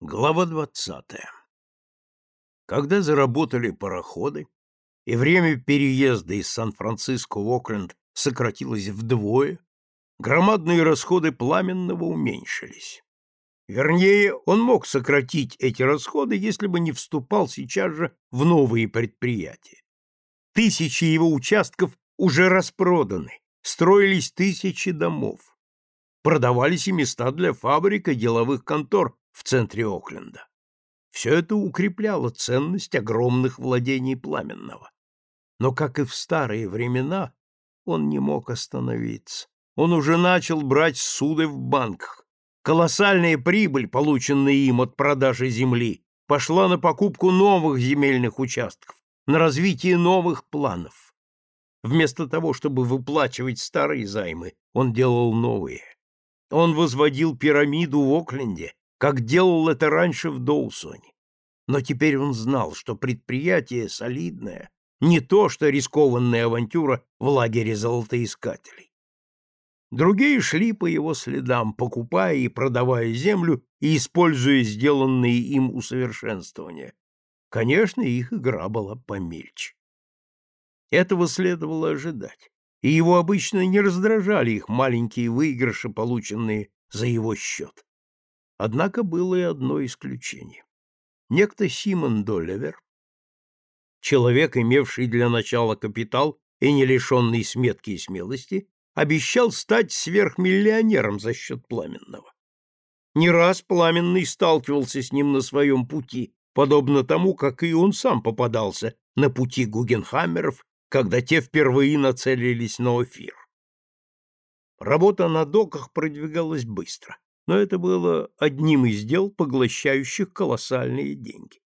Глава двадцатая. Когда заработали пароходы, и время переезда из Сан-Франциско в Окленд сократилось вдвое, громадные расходы Пламенного уменьшились. Вернее, он мог сократить эти расходы, если бы не вступал сейчас же в новые предприятия. Тысячи его участков уже распроданы, строились тысячи домов. Продавались и места для фабрик и деловых контор в центре Окленда. Все это укрепляло ценность огромных владений Пламенного. Но, как и в старые времена, он не мог остановиться. Он уже начал брать суды в банках. Колоссальная прибыль, полученная им от продажи земли, пошла на покупку новых земельных участков, на развитие новых планов. Вместо того, чтобы выплачивать старые займы, он делал новые. Он возводил пирамиду в Окленде, как делал это раньше в Доусоне. Но теперь он знал, что предприятие солидное, не то что рискованная авантюра в лагере золотоискателей. Другие шли по его следам, покупая и продавая землю и используя сделанные им усовершенствования. Конечно, их игра была помельче. Этого следовало ожидать, и его обычно не раздражали их маленькие выигрыши, полученные за его счет. Однако было и одно исключение. Некто Симон Доллевер, человек, имевший для начала капитал и не лишенный сметки и смелости, обещал стать сверхмиллионером за счет Пламенного. Не раз Пламенный сталкивался с ним на своем пути, подобно тому, как и он сам попадался на пути Гугенхаммеров, когда те впервые нацелились на Офир. Работа на доках продвигалась быстро но это было одним из дел, поглощающих колоссальные деньги.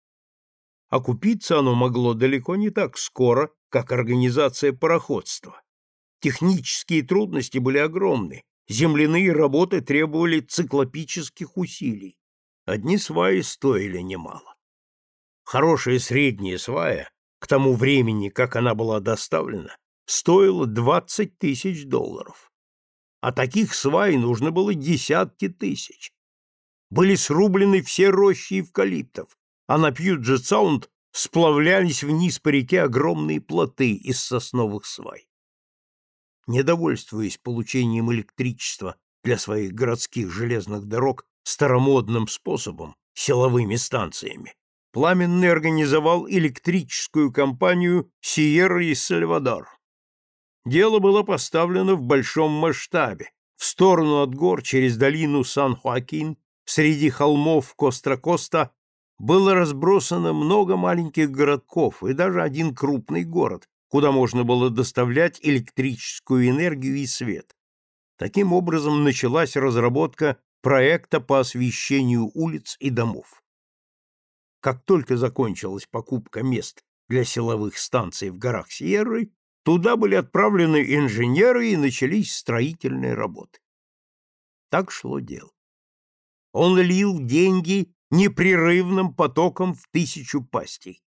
Окупиться оно могло далеко не так скоро, как организация пароходства. Технические трудности были огромны, земляные работы требовали циклопических усилий. Одни сваи стоили немало. Хорошая средняя свая, к тому времени, как она была доставлена, стоила 20 тысяч долларов а таких свай нужно было десятки тысяч. Были срублены все рощи эвкалиптов, а на Пьюджет-Саунд сплавлялись вниз по реке огромные плоты из сосновых свай. Недовольствуясь получением электричества для своих городских железных дорог старомодным способом, силовыми станциями, Пламенный организовал электрическую компанию «Сиерра и Сальвадор», Дело было поставлено в большом масштабе, в сторону от гор через долину Сан-Хоакин, среди холмов Костра-Коста было разбросано много маленьких городков и даже один крупный город, куда можно было доставлять электрическую энергию и свет. Таким образом началась разработка проекта по освещению улиц и домов. Как только закончилась покупка мест для силовых станций в горах Сьерры, Туда были отправлены инженеры и начались строительные работы. Так шло дело. Он лил деньги непрерывным потоком в тысячу пастей.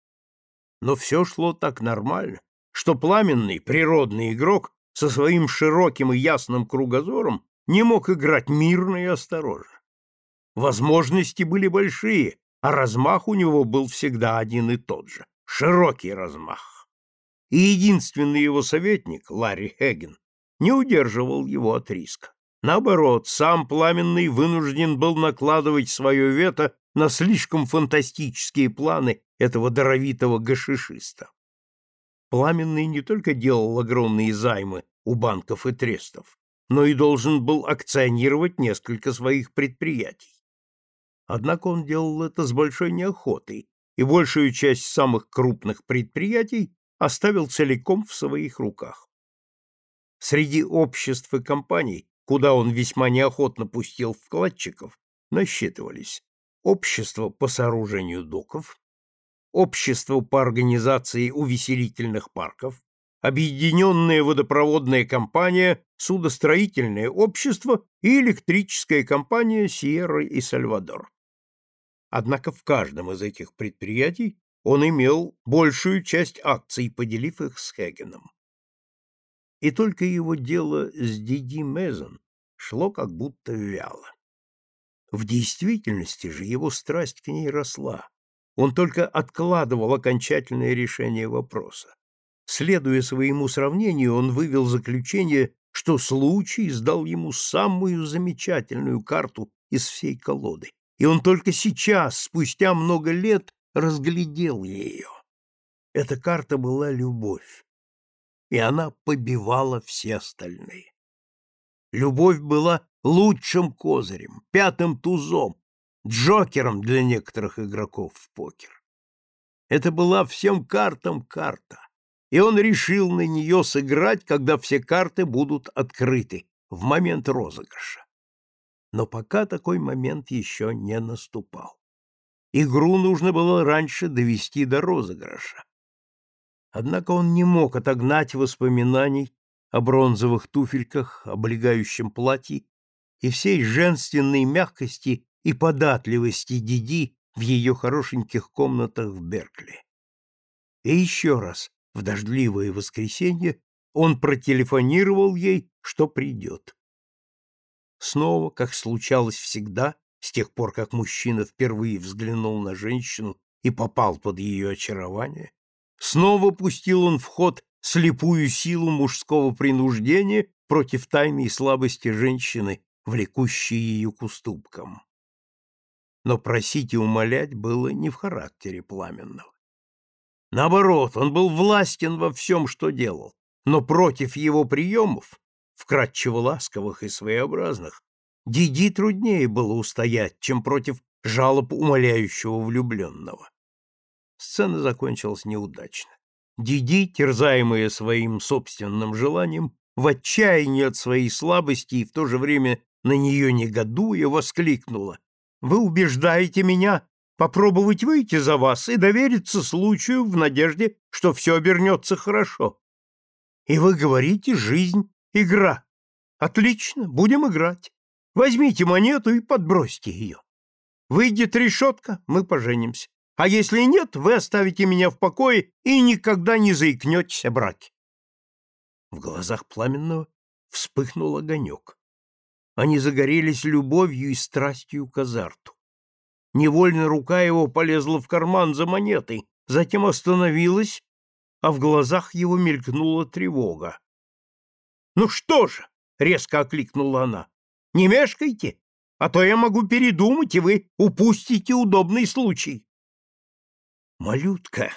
Но все шло так нормально, что пламенный природный игрок со своим широким и ясным кругозором не мог играть мирно и осторожно. Возможности были большие, а размах у него был всегда один и тот же — широкий размах и единственный его советник, Ларри Хеген, не удерживал его от риска. Наоборот, сам Пламенный вынужден был накладывать свое вето на слишком фантастические планы этого даровитого гашишиста. Пламенный не только делал огромные займы у банков и трестов, но и должен был акционировать несколько своих предприятий. Однако он делал это с большой неохотой, и большую часть самых крупных предприятий оставил целиком в своих руках. Среди обществ и компаний, куда он весьма неохотно пустил вкладчиков, насчитывались общество по сооружению доков, общество по организации увеселительных парков, объединенная водопроводная компания, судостроительное общество и электрическая компания Сьерра и Сальвадор. Однако в каждом из этих предприятий он имел большую часть акций, поделив их с Хегеном. И только его дело с Диди Мезон шло как будто вяло. В действительности же его страсть к ней росла. Он только откладывал окончательное решение вопроса. Следуя своему сравнению, он вывел заключение, что случай сдал ему самую замечательную карту из всей колоды, и он только сейчас, спустя много лет, разглядел ее. Эта карта была любовь, и она побивала все остальные. Любовь была лучшим козырем, пятым тузом, джокером для некоторых игроков в покер. Это была всем картам карта, и он решил на нее сыграть, когда все карты будут открыты, в момент розыгрыша. Но пока такой момент еще не наступал. Игру нужно было раньше довести до розыгрыша. Однако он не мог отогнать воспоминаний о бронзовых туфельках, облегающем платье и всей женственной мягкости и податливости Диди в ее хорошеньких комнатах в Беркли. И еще раз, в дождливое воскресенье, он протелефонировал ей, что придет. Снова, как случалось всегда, с тех пор, как мужчина впервые взглянул на женщину и попал под ее очарование, снова пустил он в ход слепую силу мужского принуждения против тайной слабости женщины, влекущей ее к уступкам. Но просить и умолять было не в характере пламенного. Наоборот, он был властен во всем, что делал, но против его приемов, вкрадчиво ласковых и своеобразных, Диди труднее было устоять, чем против жалоб умоляющего влюбленного. Сцена закончилась неудачно. Диди, терзаемая своим собственным желанием, в отчаянии от своей слабости и в то же время на нее негодуя, воскликнула. «Вы убеждаете меня попробовать выйти за вас и довериться случаю в надежде, что все обернется хорошо. И вы говорите, жизнь — игра. Отлично, будем играть. Возьмите монету и подбросьте ее. Выйдет решетка, мы поженимся. А если нет, вы оставите меня в покое и никогда не заикнетесь о браке. В глазах Пламенного вспыхнул огонек. Они загорелись любовью и страстью к азарту. Невольно рука его полезла в карман за монетой, затем остановилась, а в глазах его мелькнула тревога. «Ну что же?» — резко окликнула она. «Не мешкайте, а то я могу передумать, и вы упустите удобный случай». «Малютка!»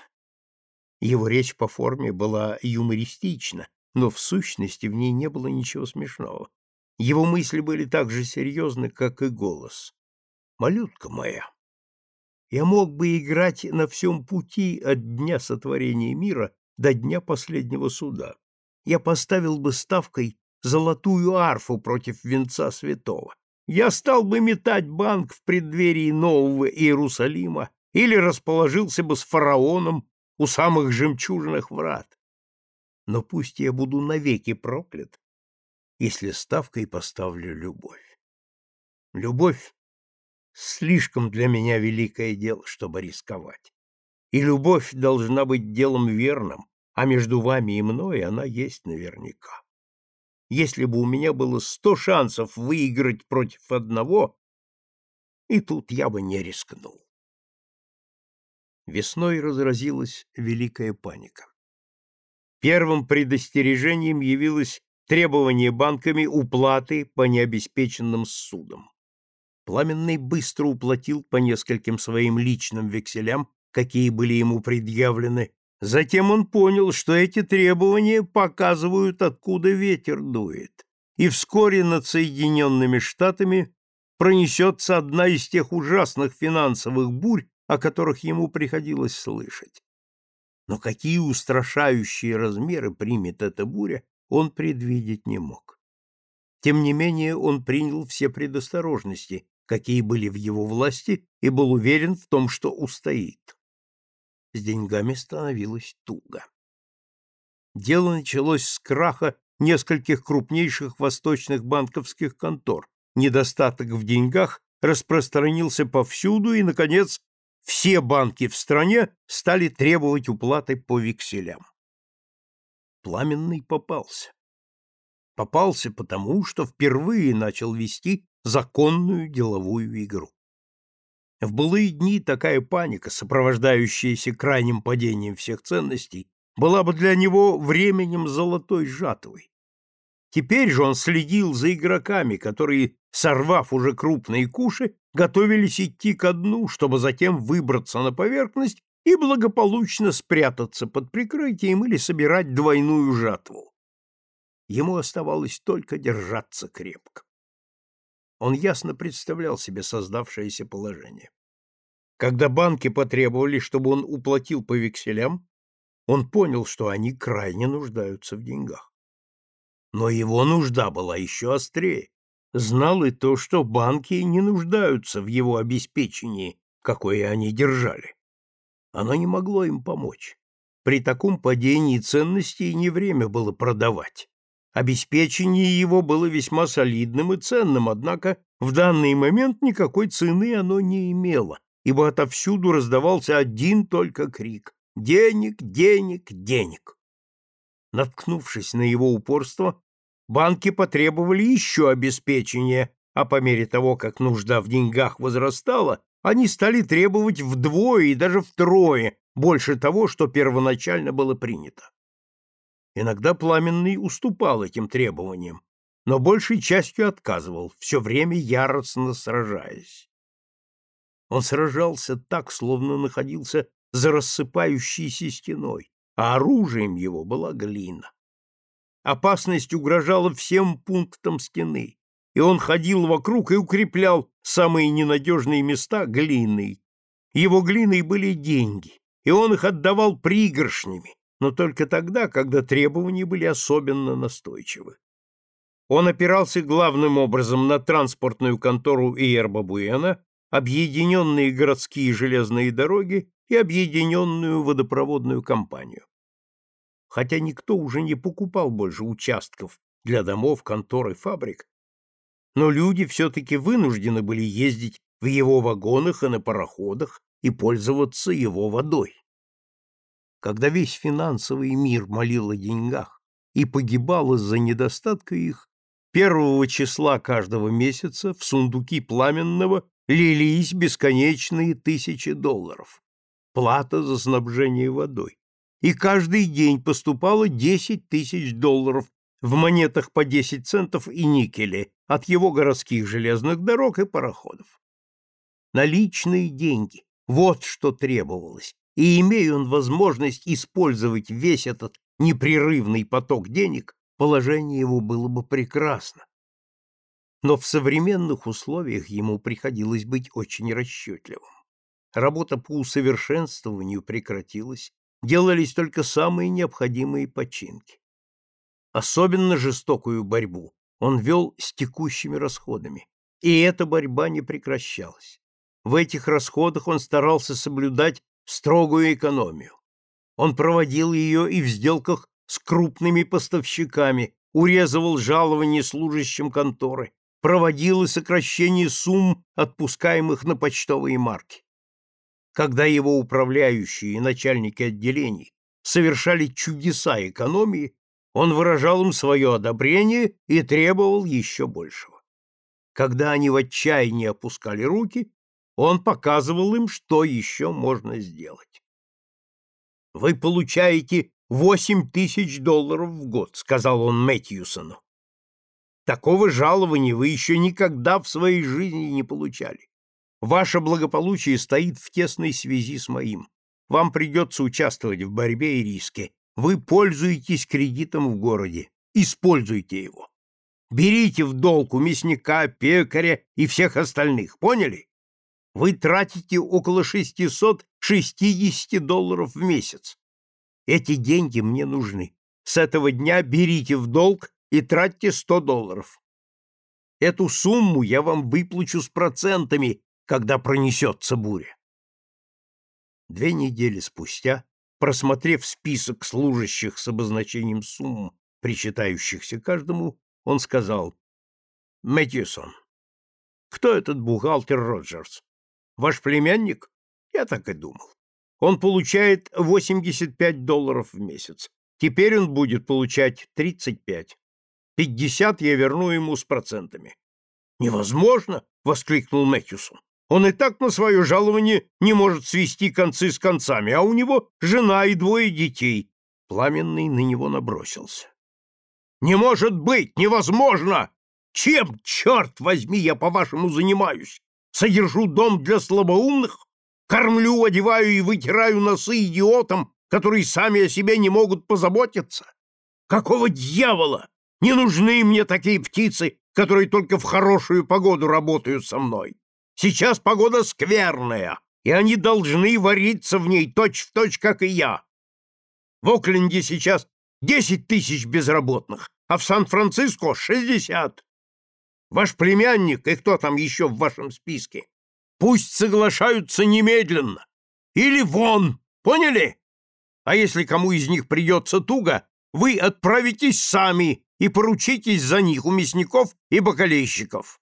Его речь по форме была юмористична, но в сущности в ней не было ничего смешного. Его мысли были так же серьезны, как и голос. «Малютка моя!» Я мог бы играть на всем пути от дня сотворения мира до дня последнего суда. Я поставил бы ставкой золотую арфу против венца святого. Я стал бы метать банк в преддверии Нового Иерусалима или расположился бы с фараоном у самых жемчужных врат. Но пусть я буду навеки проклят, если ставкой поставлю любовь. Любовь — слишком для меня великое дело, чтобы рисковать. И любовь должна быть делом верным, а между вами и мной она есть наверняка. Если бы у меня было сто шансов выиграть против одного, и тут я бы не рискнул. Весной разразилась великая паника. Первым предостережением явилось требование банками уплаты по необеспеченным судам. Пламенный быстро уплатил по нескольким своим личным векселям, какие были ему предъявлены. Затем он понял, что эти требования показывают, откуда ветер дует. И вскоре над Соединенными Штатами пронесется одна из тех ужасных финансовых бурь, о которых ему приходилось слышать. Но какие устрашающие размеры примет эта буря, он предвидеть не мог. Тем не менее, он принял все предосторожности, какие были в его власти, и был уверен в том, что устоит. С деньгами становилось туго. Дело началось с краха нескольких крупнейших восточных банковских контор. Недостаток в деньгах распространился повсюду, и, наконец, все банки в стране стали требовать уплаты по векселям. Пламенный попался. Попался потому, что впервые начал вести законную деловую игру. В былые дни такая паника, сопровождающаяся крайним падением всех ценностей, была бы для него временем золотой жатвой. Теперь же он следил за игроками, которые, сорвав уже крупные куши, готовились идти ко дну, чтобы затем выбраться на поверхность и благополучно спрятаться под прикрытием или собирать двойную жатву. Ему оставалось только держаться крепко. Он ясно представлял себе создавшееся положение. Когда банки потребовали, чтобы он уплатил по векселям, он понял, что они крайне нуждаются в деньгах. Но его нужда была еще острее. Знал и то, что банки не нуждаются в его обеспечении, какое они держали. Оно не могло им помочь. При таком падении ценностей не время было продавать. Обеспечение его было весьма солидным и ценным, однако в данный момент никакой цены оно не имело, ибо отовсюду раздавался один только крик «Денег, денег, денег!». Наткнувшись на его упорство, банки потребовали еще обеспечения, а по мере того, как нужда в деньгах возрастала, они стали требовать вдвое и даже втрое больше того, что первоначально было принято. Иногда Пламенный уступал этим требованиям, но большей частью отказывал, все время яростно сражаясь. Он сражался так, словно находился за рассыпающейся стеной, а оружием его была глина. Опасность угрожала всем пунктам стены, и он ходил вокруг и укреплял самые ненадежные места глиной. Его глиной были деньги, и он их отдавал пригоршнями, но только тогда, когда требования были особенно настойчивы. Он опирался главным образом на транспортную контору Иерба Буэна, объединенные городские железные дороги и объединенную водопроводную компанию. Хотя никто уже не покупал больше участков для домов, контор и фабрик, но люди все-таки вынуждены были ездить в его вагонах и на пароходах и пользоваться его водой когда весь финансовый мир молил о деньгах и погибал из-за недостатка их, первого числа каждого месяца в сундуки пламенного лились бесконечные тысячи долларов. Плата за снабжение водой. И каждый день поступало 10 тысяч долларов в монетах по 10 центов и никеле от его городских железных дорог и пароходов. Наличные деньги – вот что требовалось, и имея он возможность использовать весь этот непрерывный поток денег, положение его было бы прекрасно. Но в современных условиях ему приходилось быть очень расчетливым. Работа по усовершенствованию прекратилась, делались только самые необходимые починки. Особенно жестокую борьбу он вел с текущими расходами, и эта борьба не прекращалась. В этих расходах он старался соблюдать строгую экономию. Он проводил ее и в сделках с крупными поставщиками, урезывал жалования служащим конторы, проводил и сокращение сумм, отпускаемых на почтовые марки. Когда его управляющие и начальники отделений совершали чудеса экономии, он выражал им свое одобрение и требовал еще большего. Когда они в отчаянии опускали руки, он показывал им, что еще можно сделать. «Вы получаете восемь тысяч долларов в год», — сказал он Мэтьюсону. «Такого жалования вы еще никогда в своей жизни не получали. Ваше благополучие стоит в тесной связи с моим. Вам придется участвовать в борьбе и риске. Вы пользуетесь кредитом в городе. Используйте его. Берите в долг у мясника, пекаря и всех остальных. Поняли? Вы тратите около 660 долларов в месяц. Эти деньги мне нужны. С этого дня берите в долг и тратьте 100 долларов. Эту сумму я вам выплачу с процентами, когда пронесется буря. Две недели спустя, просмотрев список служащих с обозначением сумм, причитающихся каждому, он сказал, «Мэтьюсон, кто этот бухгалтер Роджерс?» Ваш племянник? Я так и думал. Он получает 85 долларов в месяц. Теперь он будет получать 35. 50 я верну ему с процентами. Невозможно, воскликнул Мэтьюсон. Он и так на свое жалование не может свести концы с концами, а у него жена и двое детей. Пламенный на него набросился. Не может быть, невозможно! Чем, черт возьми, я, по-вашему, занимаюсь? Содержу дом для слабоумных? Кормлю, одеваю и вытираю носы идиотам, которые сами о себе не могут позаботиться? Какого дьявола? Не нужны мне такие птицы, которые только в хорошую погоду работают со мной. Сейчас погода скверная, и они должны вариться в ней точь-в-точь, точь, как и я. В Окленде сейчас десять тысяч безработных, а в Сан-Франциско шестьдесят. Ваш племянник и кто там еще в вашем списке? Пусть соглашаются немедленно. Или вон, поняли? А если кому из них придется туго, вы отправитесь сами и поручитесь за них у мясников и бакалейщиков.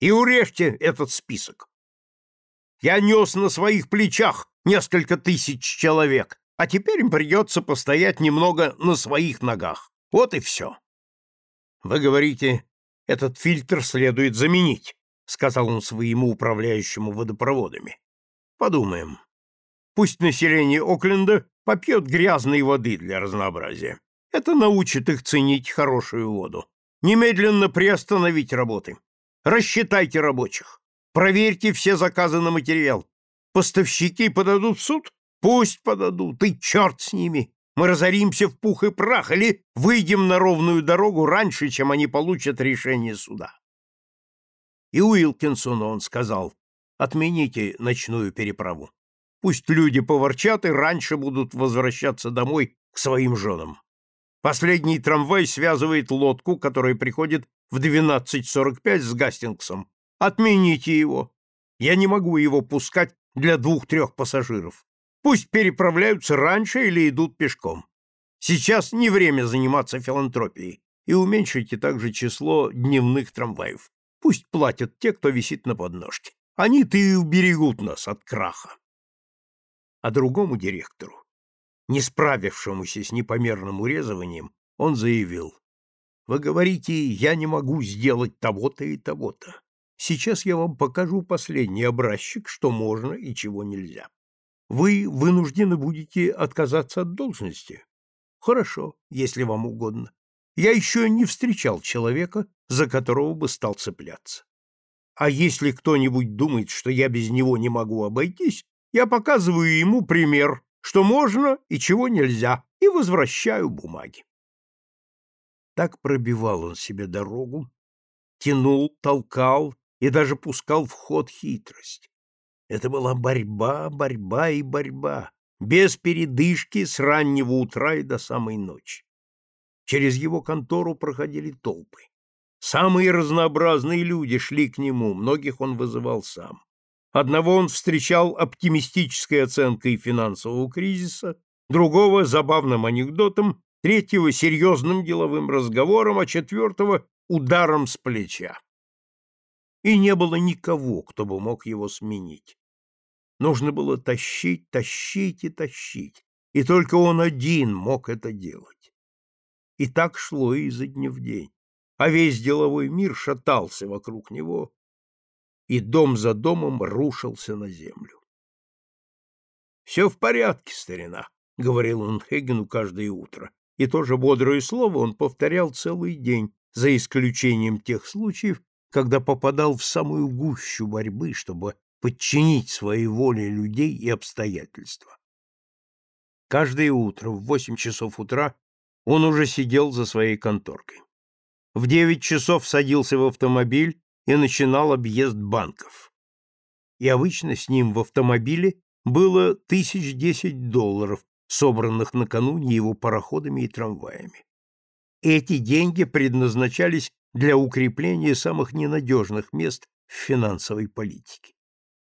И урежьте этот список. Я нес на своих плечах несколько тысяч человек, а теперь им придется постоять немного на своих ногах. Вот и все. Вы говорите, этот фильтр следует заменить, сказал он своему управляющему водопроводами. Подумаем. Пусть население Окленда попьет грязной воды для разнообразия. Это научит их ценить хорошую воду. Немедленно приостановить работы. Рассчитайте рабочих. Проверьте все заказы на материал. Поставщики подадут в суд? Пусть подадут, и черт с ними. Мы разоримся в пух и прах или выйдем на ровную дорогу раньше, чем они получат решение суда. И Уилкинсону он сказал, отмените ночную переправу. Пусть люди поворчат и раньше будут возвращаться домой к своим женам. Последний трамвай связывает лодку, которая приходит в 12.45 с Гастингсом. Отмените его. Я не могу его пускать для двух-трех пассажиров. Пусть переправляются раньше или идут пешком. Сейчас не время заниматься филантропией. И уменьшите также число дневных трамваев. Пусть платят те, кто висит на подножке. Они-то и уберегут нас от краха. А другому директору не справившемуся с непомерным урезыванием, он заявил, «Вы говорите, я не могу сделать того-то и того-то. Сейчас я вам покажу последний образчик, что можно и чего нельзя. Вы вынуждены будете отказаться от должности. Хорошо, если вам угодно. Я еще не встречал человека, за которого бы стал цепляться. А если кто-нибудь думает, что я без него не могу обойтись, я показываю ему пример, что можно и чего нельзя, и возвращаю бумаги. Так пробивал он себе дорогу, тянул, толкал и даже пускал в ход хитрость. Это была борьба, борьба и борьба, без передышки с раннего утра и до самой ночи. Через его контору проходили толпы. Самые разнообразные люди шли к нему, многих он вызывал сам. Одного он встречал оптимистической оценкой финансового кризиса, другого – забавным анекдотом, третьего – серьезным деловым разговором, а четвертого – ударом с плеча. И не было никого, кто бы мог его сменить. Нужно было тащить, тащить и тащить, и только он один мог это делать. И так шло изо дня в день, а весь деловой мир шатался вокруг него, и дом за домом рушился на землю. «Все в порядке, старина», — говорил он Хейгену каждое утро, и то же бодрое слово он повторял целый день, за исключением тех случаев, когда попадал в самую гущу борьбы, чтобы подчинить своей воле людей и обстоятельства. Каждое утро в восемь часов утра он уже сидел за своей конторкой. В девять часов садился в автомобиль и начинал объезд банков. И обычно с ним в автомобиле было тысяч десять долларов, собранных накануне его пароходами и трамваями. Эти деньги предназначались для укрепления самых ненадежных мест в финансовой политике.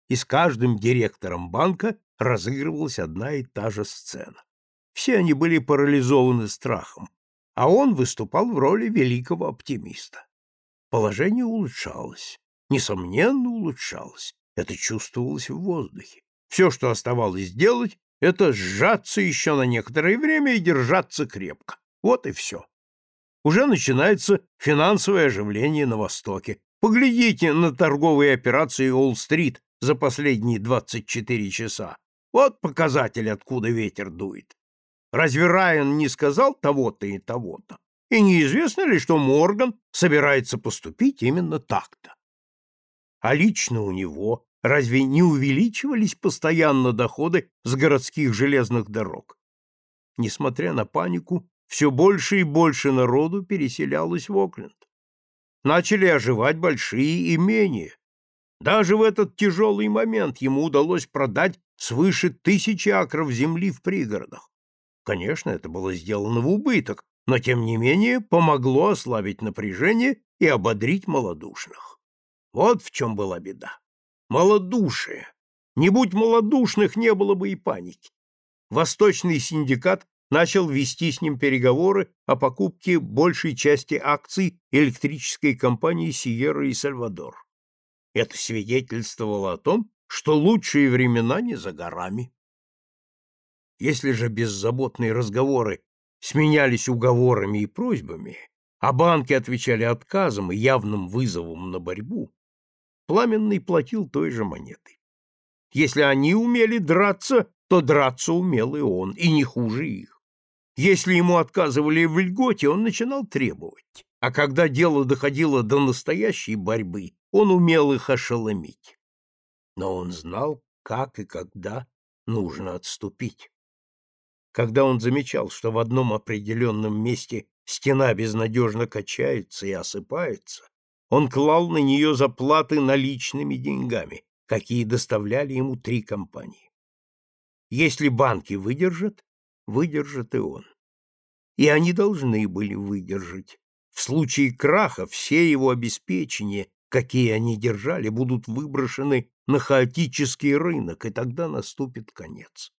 И с каждым директором банка разыгрывалась одна и та же сцена. Все они были парализованы страхом, а он выступал в роли великого оптимиста. Положение улучшалось. Несомненно, улучшалось. Это чувствовалось в воздухе. Все, что оставалось делать, это сжаться еще на некоторое время и держаться крепко. Вот и все. Уже начинается финансовое оживление на Востоке. Поглядите на торговые операции Уолл-стрит за последние 24 часа. Вот показатель, откуда ветер дует. Разве Райан не сказал того-то и того-то? И неизвестно ли, что Морган собирается поступить именно так-то? А лично у него разве не увеличивались постоянно доходы с городских железных дорог? Несмотря на панику, все больше и больше народу переселялось в Окленд. Начали оживать большие имения. Даже в этот тяжелый момент ему удалось продать свыше тысячи акров земли в пригородах. Конечно, это было сделано в убыток, но тем не менее помогло ослабить напряжение и ободрить малодушных. Вот в чем была беда. Малодушие. Не будь малодушных, не было бы и паники. Восточный синдикат начал вести с ним переговоры о покупке большей части акций электрической компании «Сиерра» и «Сальвадор». Это свидетельствовало о том, что лучшие времена не за горами. Если же беззаботные разговоры сменялись уговорами и просьбами, а банки отвечали отказом и явным вызовом на борьбу, Пламенный платил той же монетой. Если они умели драться, то драться умел и он, и не хуже их. Если ему отказывали в льготе, он начинал требовать, а когда дело доходило до настоящей борьбы, он умел их ошеломить. Но он знал, как и когда нужно отступить. Когда он замечал, что в одном определенном месте стена безнадежно качается и осыпается, он клал на нее заплаты наличными деньгами, какие доставляли ему три компании. Если банки выдержат, выдержит и он. И они должны были выдержать. В случае краха все его обеспечения, какие они держали, будут выброшены на хаотический рынок, и тогда наступит конец.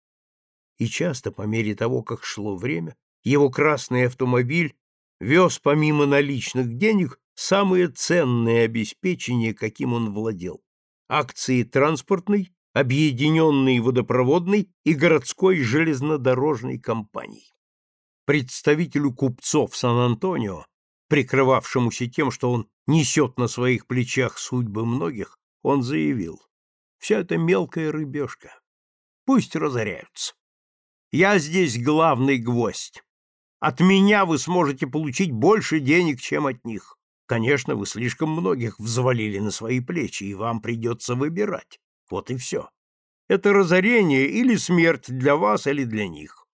И часто, по мере того, как шло время, его красный автомобиль вез помимо наличных денег самые ценные обеспечения, каким он владел – акции транспортной, объединенной водопроводной и городской железнодорожной компаний. Представителю купцов Сан-Антонио, прикрывавшемуся тем, что он несет на своих плечах судьбы многих, он заявил, «Все это мелкая рыбешка. Пусть разоряются. Я здесь главный гвоздь. От меня вы сможете получить больше денег, чем от них. Конечно, вы слишком многих взвалили на свои плечи, и вам придется выбирать. Вот и все. Это разорение или смерть для вас, или для них.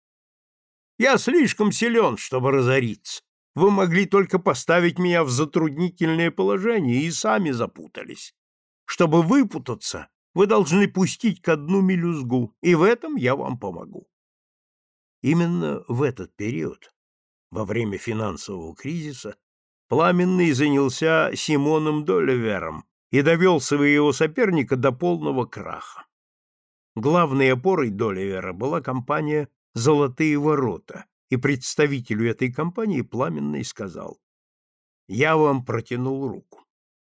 Я слишком силен, чтобы разориться. Вы могли только поставить меня в затруднительное положение и сами запутались. Чтобы выпутаться, вы должны пустить ко дну мелюзгу, и в этом я вам помогу. Именно в этот период, во время финансового кризиса, Пламенный занялся Симоном Доливером и довел своего соперника до полного краха. Главной опорой Доливера была компания «Золотые ворота», и представителю этой компании Пламенный сказал, «Я вам протянул руку.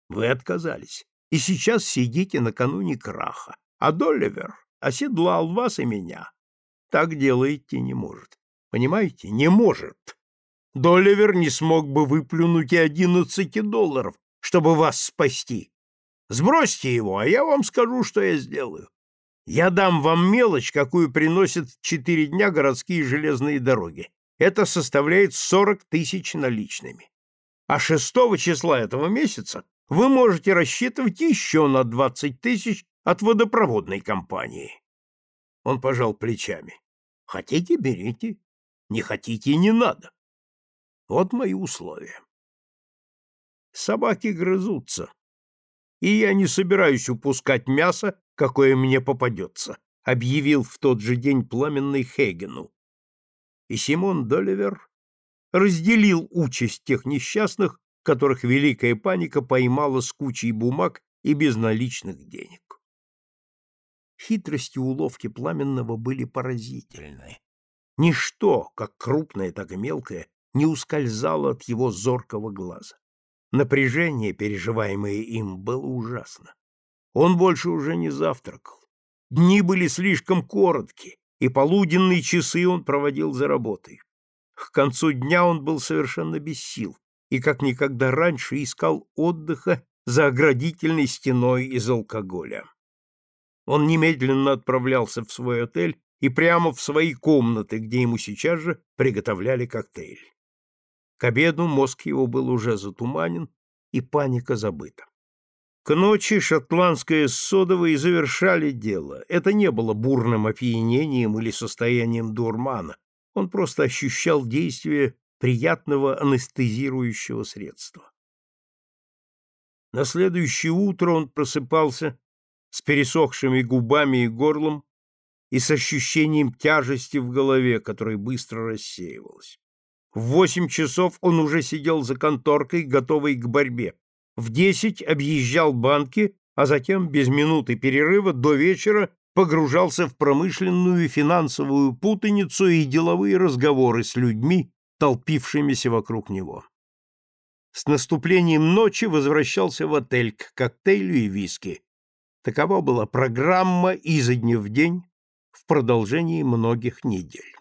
Вы отказались, и сейчас сидите накануне краха, а Доливер оседлал вас и меня. Так дело идти не может. Понимаете, не может. Доливер не смог бы выплюнуть и одиннадцати долларов, чтобы вас спасти. Сбросьте его, а я вам скажу, что я сделаю. Я дам вам мелочь, какую приносят четыре дня городские железные дороги. Это составляет сорок тысяч наличными. А шестого числа этого месяца вы можете рассчитывать еще на двадцать тысяч от водопроводной компании. Он пожал плечами. Хотите, берите. Не хотите, не надо. Вот мои условия. Собаки грызутся, и я не собираюсь упускать мясо, какое мне попадется, объявил в тот же день пламенный Хейгену. И Симон Доливер разделил участь тех несчастных, которых великая паника поймала с кучей бумаг и безналичных денег. Хитрости уловки Пламенного были поразительны. Ничто, как крупное, так и мелкое, не ускользало от его зоркого глаза. Напряжение, переживаемое им, было ужасно. Он больше уже не завтракал. Дни были слишком коротки, и полуденные часы он проводил за работой. К концу дня он был совершенно без сил и как никогда раньше искал отдыха за оградительной стеной из алкоголя. Он немедленно отправлялся в свой отель и прямо в свои комнаты, где ему сейчас же приготовляли коктейль. К обеду мозг его был уже затуманен, и паника забыта. К ночи шотландское с Содовой завершали дело. Это не было бурным опьянением или состоянием дурмана. Он просто ощущал действие приятного анестезирующего средства. На следующее утро он просыпался с пересохшими губами и горлом и с ощущением тяжести в голове, которое быстро рассеивалось. В восемь часов он уже сидел за конторкой, готовый к борьбе. В десять объезжал банки, а затем, без минуты перерыва, до вечера погружался в промышленную и финансовую путаницу и деловые разговоры с людьми, толпившимися вокруг него. С наступлением ночи возвращался в отель к коктейлю и виски. Такова была программа изо дня в день в продолжении многих недель.